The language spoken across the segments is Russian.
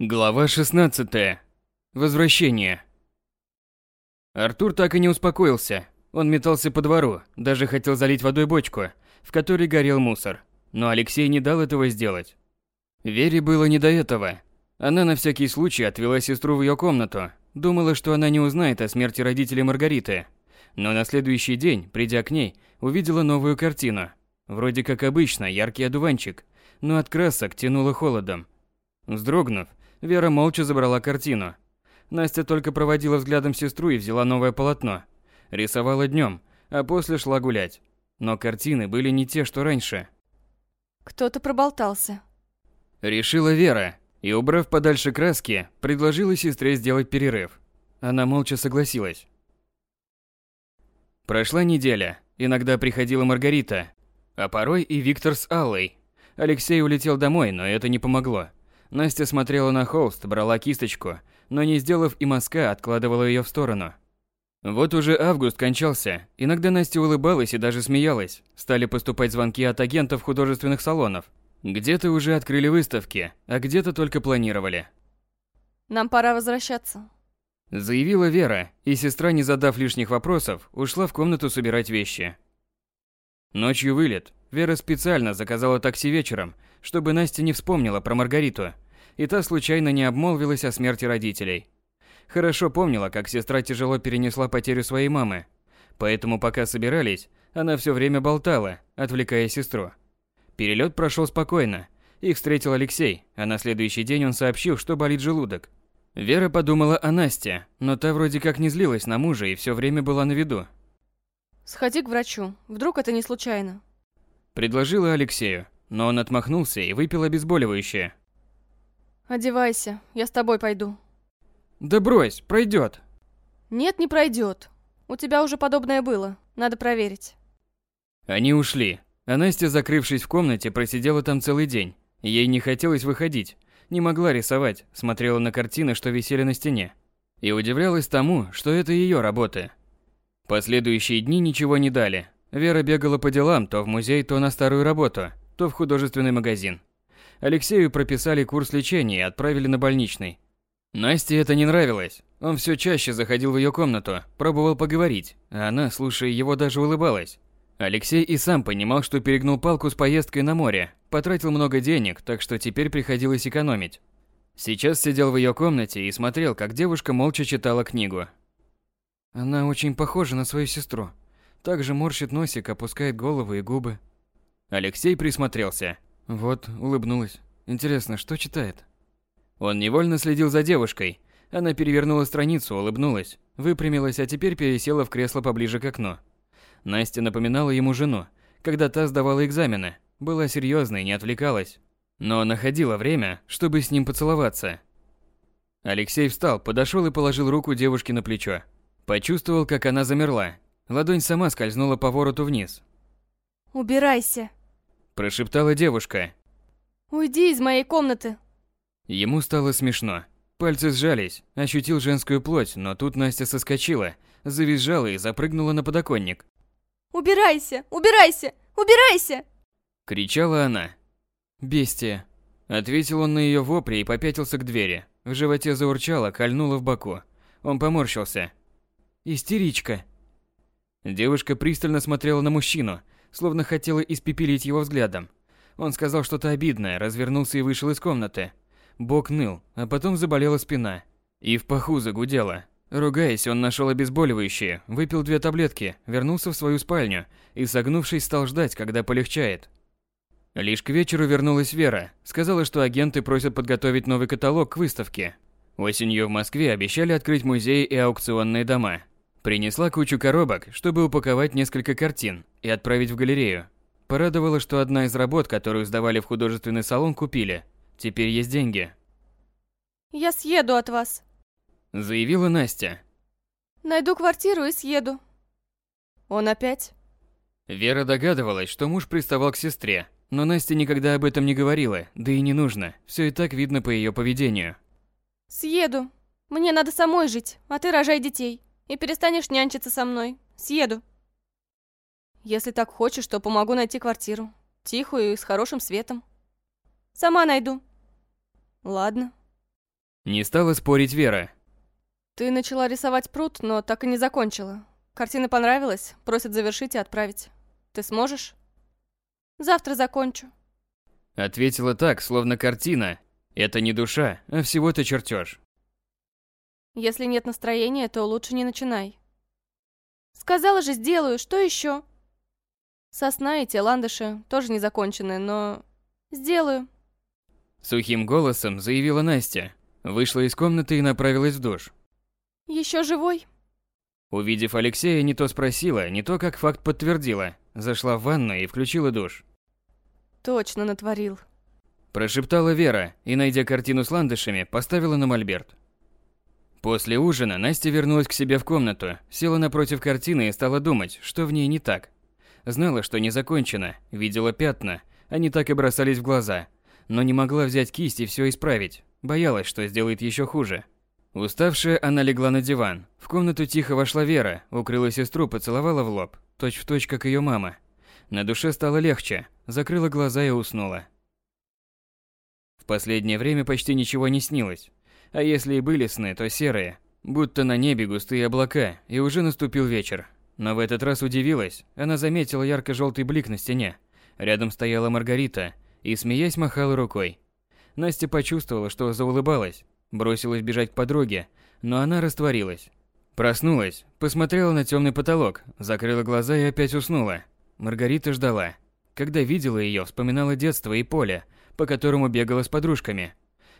Глава 16. Возвращение. Артур так и не успокоился. Он метался по двору, даже хотел залить водой бочку, в которой горел мусор. Но Алексей не дал этого сделать. Вере было не до этого. Она на всякий случай отвела сестру в ее комнату, думала, что она не узнает о смерти родителей Маргариты. Но на следующий день, придя к ней, увидела новую картину. Вроде как обычно, яркий одуванчик, но от красок тянуло холодом. Вздрогнув, Вера молча забрала картину. Настя только проводила взглядом сестру и взяла новое полотно. Рисовала днем, а после шла гулять. Но картины были не те, что раньше. Кто-то проболтался. Решила Вера и, убрав подальше краски, предложила сестре сделать перерыв. Она молча согласилась. Прошла неделя. Иногда приходила Маргарита, а порой и Виктор с Аллой. Алексей улетел домой, но это не помогло. Настя смотрела на холст, брала кисточку, но не сделав и мазка, откладывала ее в сторону. Вот уже август кончался. Иногда Настя улыбалась и даже смеялась. Стали поступать звонки от агентов художественных салонов. Где-то уже открыли выставки, а где-то только планировали. Нам пора возвращаться. Заявила Вера, и сестра, не задав лишних вопросов, ушла в комнату собирать вещи. Ночью вылет. Вера специально заказала такси вечером, чтобы Настя не вспомнила про Маргариту, и та случайно не обмолвилась о смерти родителей. Хорошо помнила, как сестра тяжело перенесла потерю своей мамы, поэтому пока собирались, она все время болтала, отвлекая сестру. Перелет прошел спокойно. Их встретил Алексей, а на следующий день он сообщил, что болит желудок. Вера подумала о Насте, но та вроде как не злилась на мужа и все время была на виду. Сходи к врачу, вдруг это не случайно. Предложила Алексею, но он отмахнулся и выпил обезболивающее. Одевайся, я с тобой пойду. Да брось, пройдет. Нет, не пройдет. У тебя уже подобное было, надо проверить. Они ушли, а Настя, закрывшись в комнате, просидела там целый день. Ей не хотелось выходить, не могла рисовать, смотрела на картины, что висели на стене. И удивлялась тому, что это ее работа. Последующие дни ничего не дали. Вера бегала по делам то в музей, то на старую работу, то в художественный магазин. Алексею прописали курс лечения и отправили на больничный. Насте это не нравилось. Он все чаще заходил в ее комнату, пробовал поговорить, а она, слушая его, даже улыбалась. Алексей и сам понимал, что перегнул палку с поездкой на море, потратил много денег, так что теперь приходилось экономить. Сейчас сидел в ее комнате и смотрел, как девушка молча читала книгу. Она очень похожа на свою сестру. Также морщит носик, опускает голову и губы. Алексей присмотрелся. Вот, улыбнулась. Интересно, что читает? Он невольно следил за девушкой. Она перевернула страницу, улыбнулась, выпрямилась, а теперь пересела в кресло поближе к окну. Настя напоминала ему жену, когда та сдавала экзамены, была серьезной, не отвлекалась, но находила время, чтобы с ним поцеловаться. Алексей встал, подошел и положил руку девушке на плечо. Почувствовал, как она замерла. Ладонь сама скользнула по вороту вниз. Убирайся. Прошептала девушка. Уйди из моей комнаты. Ему стало смешно. Пальцы сжались, ощутил женскую плоть, но тут Настя соскочила, завизжала и запрыгнула на подоконник. Убирайся! Убирайся! Убирайся! Кричала она. «Бестия!» Ответил он на ее вопли и попятился к двери. В животе заурчало, кольнуло в боку. Он поморщился. «Истеричка!» Девушка пристально смотрела на мужчину, словно хотела испепелить его взглядом. Он сказал что-то обидное, развернулся и вышел из комнаты. Бок ныл, а потом заболела спина. И в паху загудела. Ругаясь, он нашел обезболивающее, выпил две таблетки, вернулся в свою спальню и, согнувшись, стал ждать, когда полегчает. Лишь к вечеру вернулась Вера. Сказала, что агенты просят подготовить новый каталог к выставке. Осенью в Москве обещали открыть музеи и аукционные дома. Принесла кучу коробок, чтобы упаковать несколько картин и отправить в галерею. Порадовало, что одна из работ, которую сдавали в художественный салон, купили. Теперь есть деньги. Я съеду от вас. Заявила Настя. Найду квартиру и съеду. Он опять? Вера догадывалась, что муж приставал к сестре, но Настя никогда об этом не говорила, да и не нужно. Все и так видно по ее поведению. Съеду. Мне надо самой жить, а ты рожай детей. И перестанешь нянчиться со мной. Съеду. Если так хочешь, то помогу найти квартиру. Тихую и с хорошим светом. Сама найду. Ладно. Не стала спорить Вера. Ты начала рисовать пруд, но так и не закончила. Картина понравилась, просят завершить и отправить. Ты сможешь? Завтра закончу. Ответила так, словно картина. Это не душа, а всего-то чертеж. Если нет настроения, то лучше не начинай. Сказала же, сделаю, что еще? Сосна и те ландыши тоже не закончены, но... Сделаю. Сухим голосом заявила Настя. Вышла из комнаты и направилась в душ. Еще живой? Увидев Алексея, не то спросила, не то как факт подтвердила. Зашла в ванну и включила душ. Точно натворил. Прошептала Вера и, найдя картину с ландышами, поставила на мольберт. После ужина Настя вернулась к себе в комнату, села напротив картины и стала думать, что в ней не так. Знала, что не закончено, видела пятна, они так и бросались в глаза, но не могла взять кисть и все исправить, боялась, что сделает еще хуже. Уставшая, она легла на диван. В комнату тихо вошла Вера, укрыла сестру, поцеловала в лоб, точь в точь, как ее мама. На душе стало легче, закрыла глаза и уснула. В последнее время почти ничего не снилось. А если и были сны, то серые, будто на небе густые облака, и уже наступил вечер. Но в этот раз удивилась, она заметила ярко-желтый блик на стене. Рядом стояла Маргарита и, смеясь, махала рукой. Настя почувствовала, что заулыбалась, бросилась бежать к подруге, но она растворилась. Проснулась, посмотрела на темный потолок, закрыла глаза и опять уснула. Маргарита ждала. Когда видела ее, вспоминала детство и поле, по которому бегала с подружками.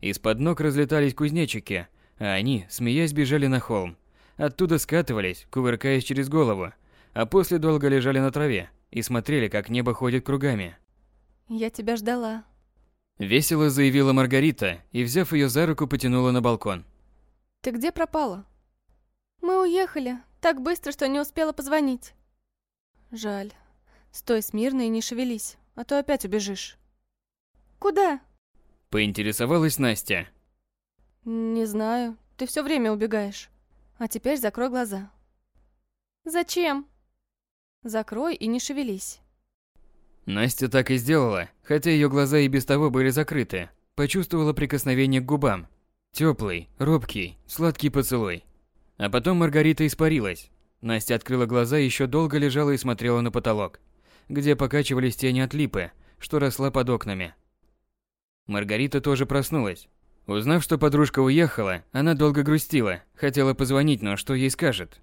Из-под ног разлетались кузнечики, а они, смеясь, бежали на холм. Оттуда скатывались, кувыркаясь через голову, а после долго лежали на траве и смотрели, как небо ходит кругами. Я тебя ждала. Весело заявила Маргарита и, взяв ее за руку, потянула на балкон. Ты где пропала? Мы уехали. Так быстро, что не успела позвонить. Жаль. Стой смирно и не шевелись, а то опять убежишь. Куда? Поинтересовалась Настя. Не знаю. Ты все время убегаешь. А теперь закрой глаза. Зачем? Закрой и не шевелись. Настя так и сделала, хотя ее глаза и без того были закрыты. Почувствовала прикосновение к губам. Теплый, робкий, сладкий поцелуй. А потом Маргарита испарилась. Настя открыла глаза и еще долго лежала и смотрела на потолок, где покачивались тени от липы, что росла под окнами. Маргарита тоже проснулась. Узнав, что подружка уехала, она долго грустила, хотела позвонить, но что ей скажет?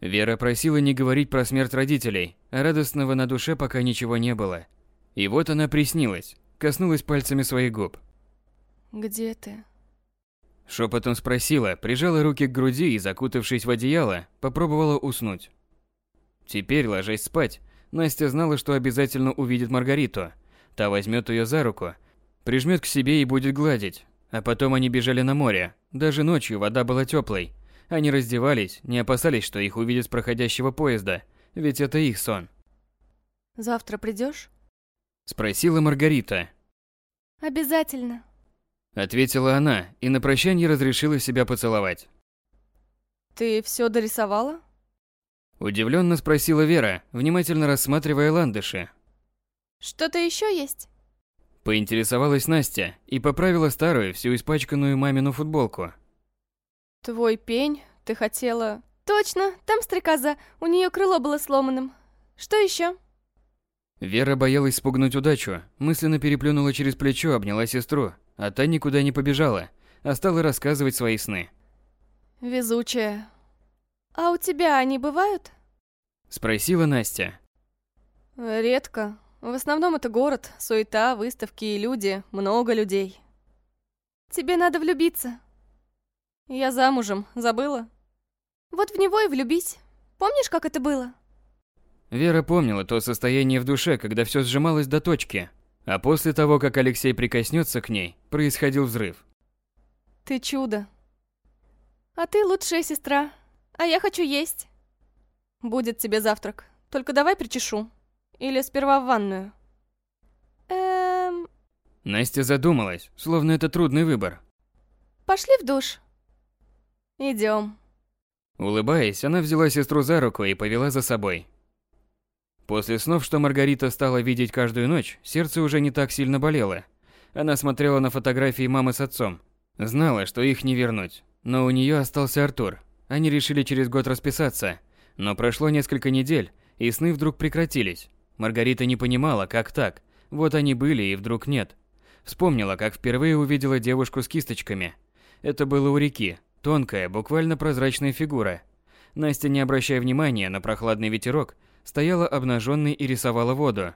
Вера просила не говорить про смерть родителей, а радостного на душе пока ничего не было. И вот она приснилась, коснулась пальцами своих губ. «Где ты?» Шепотом спросила, прижала руки к груди и, закутавшись в одеяло, попробовала уснуть. Теперь, ложась спать, Настя знала, что обязательно увидит Маргариту. Та возьмет ее за руку, прижмет к себе и будет гладить. А потом они бежали на море. Даже ночью вода была теплой, они раздевались, не опасались, что их увидят с проходящего поезда, ведь это их сон. «Завтра придешь? Спросила Маргарита. «Обязательно», — ответила она и на прощание разрешила себя поцеловать. «Ты все дорисовала?» Удивленно спросила Вера, внимательно рассматривая ландыши. «Что-то еще есть?» Поинтересовалась Настя и поправила старую, всю испачканную мамину футболку. Твой пень, ты хотела... Точно, там стрекоза, у нее крыло было сломанным. Что еще? Вера боялась спугнуть удачу, мысленно переплюнула через плечо, обняла сестру, а та никуда не побежала, а стала рассказывать свои сны. Везучая. А у тебя они бывают? Спросила Настя. Редко. В основном это город, суета, выставки и люди, много людей. Тебе надо влюбиться. Я замужем, забыла? Вот в него и влюбись. Помнишь, как это было? Вера помнила то состояние в душе, когда все сжималось до точки, а после того, как Алексей прикоснется к ней, происходил взрыв. Ты чудо. А ты лучшая сестра, а я хочу есть. Будет тебе завтрак, только давай причешу. Или сперва в ванную. Эм... Настя задумалась, словно это трудный выбор. Пошли в душ. Идем. Улыбаясь, она взяла сестру за руку и повела за собой. После снов, что Маргарита стала видеть каждую ночь, сердце уже не так сильно болело. Она смотрела на фотографии мамы с отцом. Знала, что их не вернуть, но у нее остался Артур. Они решили через год расписаться, но прошло несколько недель, и сны вдруг прекратились. Маргарита не понимала, как так. Вот они были, и вдруг нет. Вспомнила, как впервые увидела девушку с кисточками. Это было у реки, тонкая, буквально прозрачная фигура. Настя, не обращая внимания на прохладный ветерок, стояла обнаженной и рисовала воду.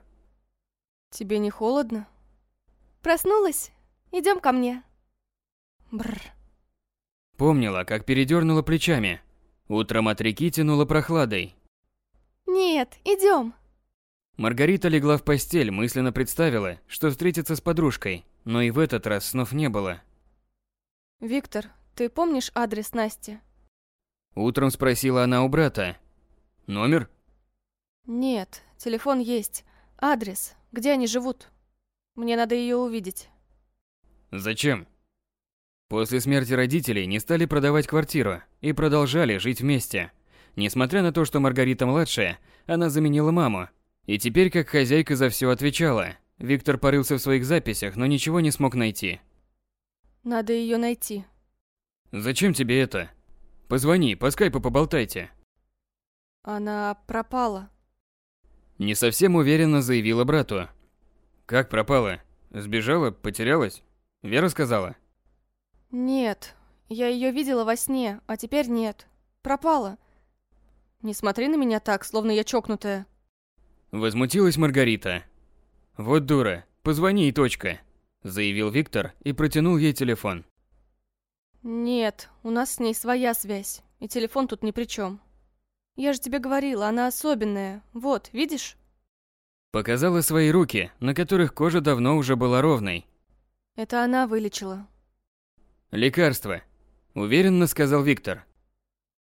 Тебе не холодно? Проснулась? Идем ко мне. Бррр. Помнила, как передернула плечами. Утром от реки тянуло прохладой. Нет, идем. Маргарита легла в постель, мысленно представила, что встретится с подружкой, но и в этот раз снов не было. Виктор, ты помнишь адрес Насти? Утром спросила она у брата. Номер? Нет, телефон есть. Адрес, где они живут. Мне надо ее увидеть. Зачем? После смерти родителей не стали продавать квартиру и продолжали жить вместе. Несмотря на то, что Маргарита младшая, она заменила маму. И теперь как хозяйка за все отвечала. Виктор порылся в своих записях, но ничего не смог найти. Надо ее найти. Зачем тебе это? Позвони, по скайпу поболтайте. Она пропала. Не совсем уверенно заявила брату. Как пропала? Сбежала? Потерялась? Вера сказала? Нет, я ее видела во сне, а теперь нет. Пропала. Не смотри на меня так, словно я чокнутая. Возмутилась Маргарита. Вот дура, позвони и точка, заявил Виктор и протянул ей телефон. Нет, у нас с ней своя связь, и телефон тут ни при чем. Я же тебе говорила, она особенная. Вот, видишь? Показала свои руки, на которых кожа давно уже была ровной. Это она вылечила. Лекарство, уверенно сказал Виктор.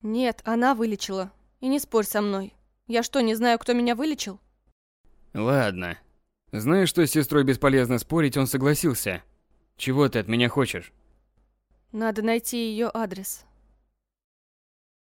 Нет, она вылечила. И не спорь со мной. Я что, не знаю, кто меня вылечил? Ладно. Зная, что с сестрой бесполезно спорить, он согласился. Чего ты от меня хочешь? Надо найти ее адрес.